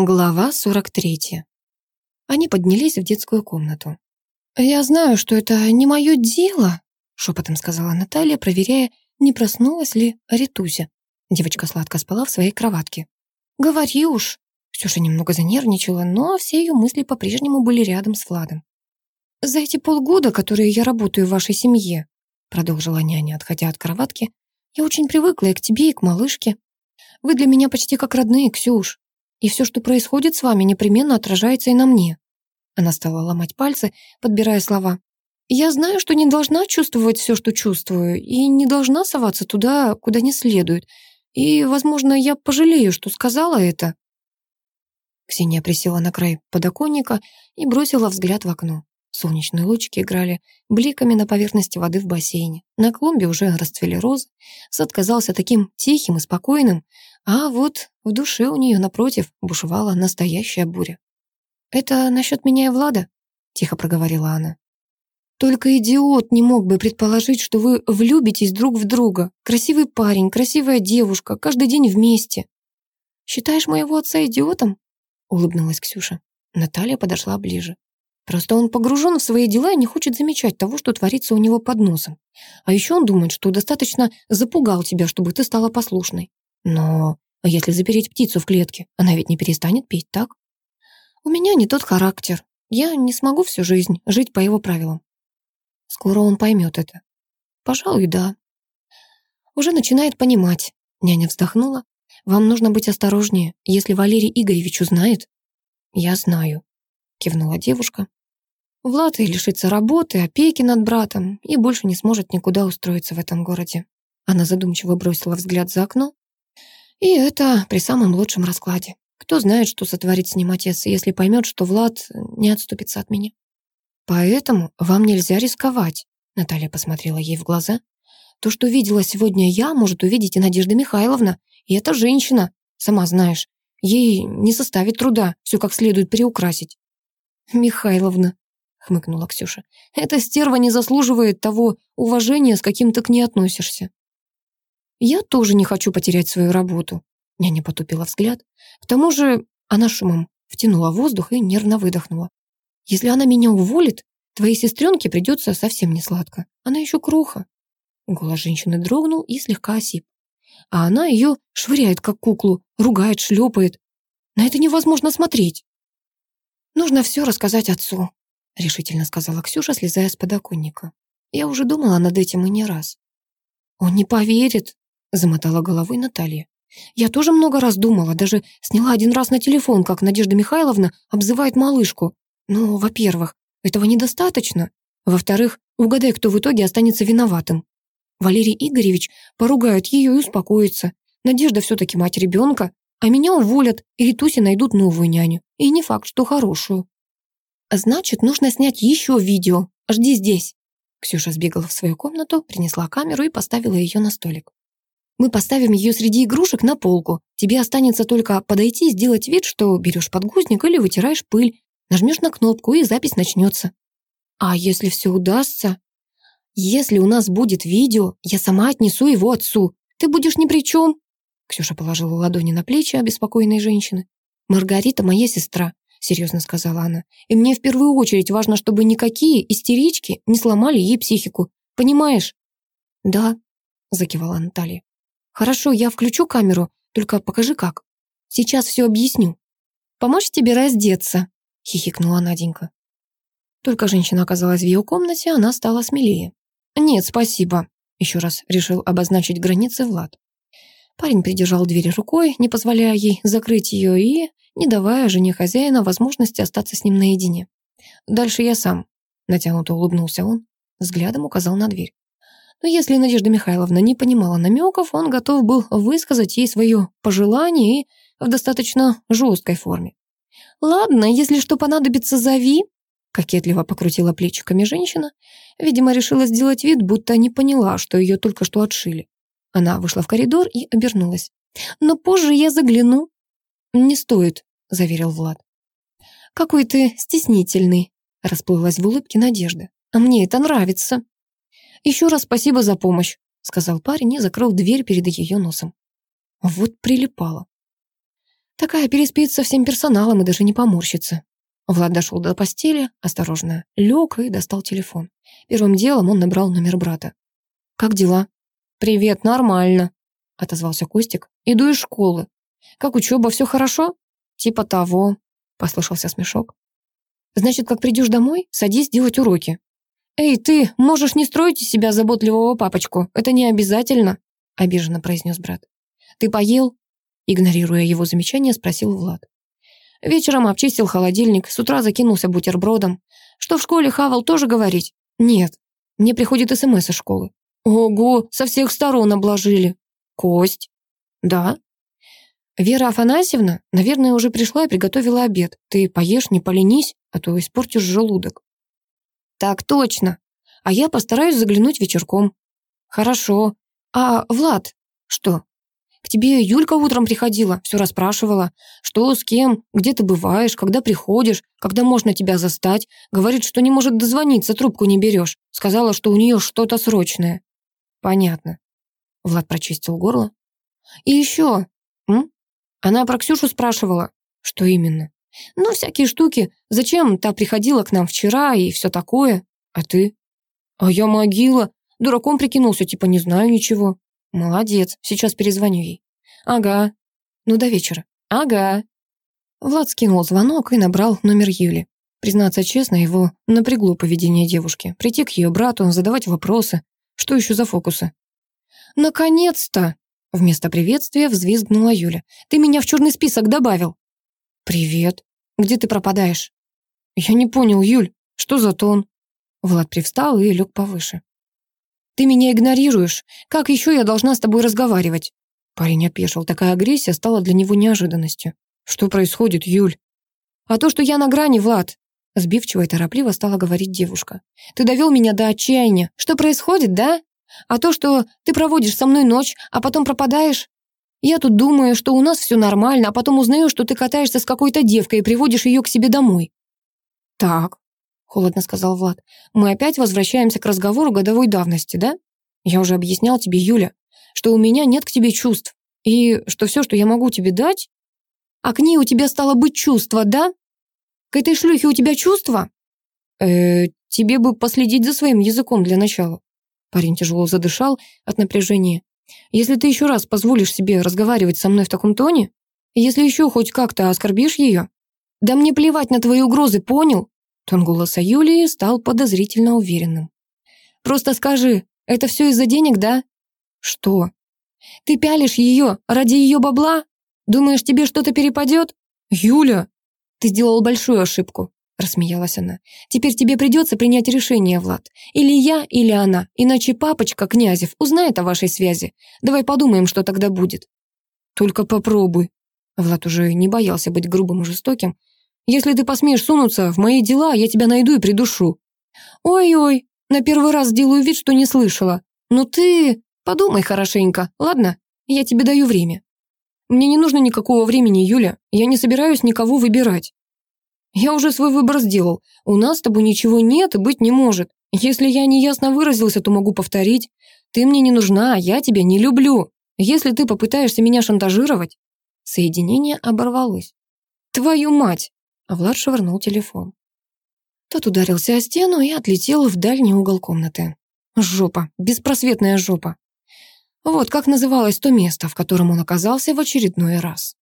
Глава 43. Они поднялись в детскую комнату. «Я знаю, что это не мое дело», — шепотом сказала Наталья, проверяя, не проснулась ли Ритуся. Девочка сладко спала в своей кроватке. «Говори уж». Ксюша немного занервничала, но все ее мысли по-прежнему были рядом с Владом. «За эти полгода, которые я работаю в вашей семье», продолжила няня, отходя от кроватки, «я очень привыкла и к тебе, и к малышке. Вы для меня почти как родные, Ксюш. И все, что происходит с вами, непременно отражается и на мне. Она стала ломать пальцы, подбирая слова. Я знаю, что не должна чувствовать все, что чувствую, и не должна соваться туда, куда не следует. И, возможно, я пожалею, что сказала это. Ксения присела на край подоконника и бросила взгляд в окно. Солнечные лучики играли бликами на поверхности воды в бассейне. На клумбе уже расцвели розы. Сад казался таким тихим и спокойным, а вот в душе у нее, напротив, бушевала настоящая буря. «Это насчет меня и Влада?» — тихо проговорила она. «Только идиот не мог бы предположить, что вы влюбитесь друг в друга. Красивый парень, красивая девушка, каждый день вместе». «Считаешь моего отца идиотом?» — улыбнулась Ксюша. Наталья подошла ближе. Просто он погружен в свои дела и не хочет замечать того, что творится у него под носом. А еще он думает, что достаточно запугал тебя, чтобы ты стала послушной. Но если запереть птицу в клетке, она ведь не перестанет петь, так? У меня не тот характер. Я не смогу всю жизнь жить по его правилам. Скоро он поймет это. Пожалуй, да. Уже начинает понимать. Няня вздохнула. Вам нужно быть осторожнее, если Валерий Игоревич узнает. Я знаю, кивнула девушка. Влад и лишится работы, опеки над братом и больше не сможет никуда устроиться в этом городе. Она задумчиво бросила взгляд за окно. И это при самом лучшем раскладе. Кто знает, что сотворит с ним отец, если поймет, что Влад не отступится от меня. Поэтому вам нельзя рисковать. Наталья посмотрела ей в глаза. То, что видела сегодня я, может увидеть и Надежда Михайловна. И эта женщина, сама знаешь, ей не составит труда все как следует приукрасить. Михайловна, хмыкнула Ксюша. «Эта стерва не заслуживает того уважения, с каким ты к ней относишься». «Я тоже не хочу потерять свою работу», — няня потупила взгляд. «К тому же она шумом втянула воздух и нервно выдохнула. Если она меня уволит, твоей сестренке придется совсем не сладко. Она еще кроха». Голос женщины дрогнул и слегка осип. А она ее швыряет, как куклу, ругает, шлепает. На это невозможно смотреть. Нужно все рассказать отцу решительно сказала Ксюша, слезая с подоконника. Я уже думала над этим и не раз. Он не поверит, замотала головой Наталья. Я тоже много раз думала, даже сняла один раз на телефон, как Надежда Михайловна обзывает малышку. Но, во-первых, этого недостаточно. Во-вторых, угадай, кто в итоге останется виноватым. Валерий Игоревич поругает ее и успокоится. Надежда все-таки мать ребенка, а меня уволят, и Ритусе найдут новую няню. И не факт, что хорошую. «Значит, нужно снять еще видео. Жди здесь». Ксюша сбегала в свою комнату, принесла камеру и поставила ее на столик. «Мы поставим ее среди игрушек на полку. Тебе останется только подойти и сделать вид, что берешь подгузник или вытираешь пыль, нажмешь на кнопку, и запись начнется. А если все удастся? Если у нас будет видео, я сама отнесу его отцу. Ты будешь ни при чем». Ксюша положила ладони на плечи обеспокоенной женщины. «Маргарита моя сестра. — серьезно сказала она. «И мне в первую очередь важно, чтобы никакие истерички не сломали ей психику. Понимаешь?» «Да», — закивала Наталья. «Хорошо, я включу камеру, только покажи как. Сейчас все объясню». «Помочь тебе раздеться», — хихикнула Наденька. Только женщина оказалась в ее комнате, она стала смелее. «Нет, спасибо», — еще раз решил обозначить границы Влад. Парень придержал дверь рукой, не позволяя ей закрыть ее, и не давая жене хозяина возможности остаться с ним наедине. «Дальше я сам», — натянуто улыбнулся он, взглядом указал на дверь. Но если Надежда Михайловна не понимала намеков, он готов был высказать ей свое пожелание и в достаточно жесткой форме. «Ладно, если что понадобится, зови», — кокетливо покрутила плечиками женщина. Видимо, решила сделать вид, будто не поняла, что ее только что отшили. Она вышла в коридор и обернулась. «Но позже я загляну». «Не стоит», — заверил Влад. «Какой ты стеснительный», — расплылась в улыбке Надежда. «А мне это нравится». «Еще раз спасибо за помощь», — сказал парень и закрыл дверь перед ее носом. Вот прилипало. Такая переспит со всем персоналом и даже не поморщится. Влад дошел до постели, осторожно лег и достал телефон. Первым делом он набрал номер брата. «Как дела?» «Привет, нормально», — отозвался Костик. «Иду из школы. Как учеба, все хорошо?» «Типа того», — послышался смешок. «Значит, как придешь домой, садись делать уроки». «Эй, ты, можешь не строить из себя заботливого папочку, это не обязательно», — обиженно произнес брат. «Ты поел?» Игнорируя его замечание, спросил Влад. Вечером обчистил холодильник, с утра закинулся бутербродом. Что в школе хавал, тоже говорить? Нет. Мне приходит СМС из школы. Ого, со всех сторон обложили. Кость? Да. Вера Афанасьевна, наверное, уже пришла и приготовила обед. Ты поешь, не поленись, а то испортишь желудок. Так точно. А я постараюсь заглянуть вечерком. Хорошо. А, Влад, что? К тебе Юлька утром приходила, все расспрашивала. Что, с кем, где ты бываешь, когда приходишь, когда можно тебя застать. Говорит, что не может дозвониться, трубку не берешь. Сказала, что у нее что-то срочное. Понятно. Влад прочистил горло. И еще. М? Она про Ксюшу спрашивала. Что именно? Ну, всякие штуки. Зачем та приходила к нам вчера и все такое? А ты? А я могила. Дураком прикинулся, типа не знаю ничего. Молодец, сейчас перезвоню ей. Ага. Ну, до вечера. Ага. Влад скинул звонок и набрал номер Юли. Признаться честно, его напрягло поведение девушки. Прийти к ее брату, задавать вопросы. Что еще за фокусы? «Наконец-то!» Вместо приветствия взвизгнула Юля. «Ты меня в черный список добавил!» «Привет. Где ты пропадаешь?» «Я не понял, Юль. Что за тон?» Влад привстал и лег повыше. Ты меня игнорируешь. Как еще я должна с тобой разговаривать?» Парень опешил. Такая агрессия стала для него неожиданностью. «Что происходит, Юль?» «А то, что я на грани, Влад!» Сбивчиво и торопливо стала говорить девушка. «Ты довел меня до отчаяния. Что происходит, да? А то, что ты проводишь со мной ночь, а потом пропадаешь? Я тут думаю, что у нас все нормально, а потом узнаю, что ты катаешься с какой-то девкой и приводишь ее к себе домой». «Так, холодно сказал Влад. Мы опять возвращаемся к разговору годовой давности, да? Я уже объяснял тебе, Юля, что у меня нет к тебе чувств, и что все, что я могу тебе дать... А к ней у тебя стало быть чувство, да? К этой шлюхе у тебя чувства? э тебе бы последить за своим языком для начала. Парень тяжело задышал от напряжения. Если ты еще раз позволишь себе разговаривать со мной в таком тоне, если еще хоть как-то оскорбишь ее, да мне плевать на твои угрозы, понял? Тон голоса Юлии стал подозрительно уверенным. «Просто скажи, это все из-за денег, да?» «Что?» «Ты пялишь ее ради ее бабла? Думаешь, тебе что-то перепадет?» «Юля!» «Ты сделал большую ошибку», — рассмеялась она. «Теперь тебе придется принять решение, Влад. Или я, или она. Иначе папочка, Князев, узнает о вашей связи. Давай подумаем, что тогда будет». «Только попробуй». Влад уже не боялся быть грубым и жестоким, если ты посмеешь сунуться в мои дела, я тебя найду и придушу». «Ой-ой, на первый раз сделаю вид, что не слышала. Но ты подумай хорошенько, ладно? Я тебе даю время». «Мне не нужно никакого времени, Юля. Я не собираюсь никого выбирать». «Я уже свой выбор сделал. У нас с тобой ничего нет и быть не может. Если я неясно выразился, то могу повторить. Ты мне не нужна, а я тебя не люблю. Если ты попытаешься меня шантажировать...» Соединение оборвалось. «Твою мать!» а Влад швырнул телефон. Тот ударился о стену и отлетел в дальний угол комнаты. Жопа, беспросветная жопа. Вот как называлось то место, в котором он оказался в очередной раз.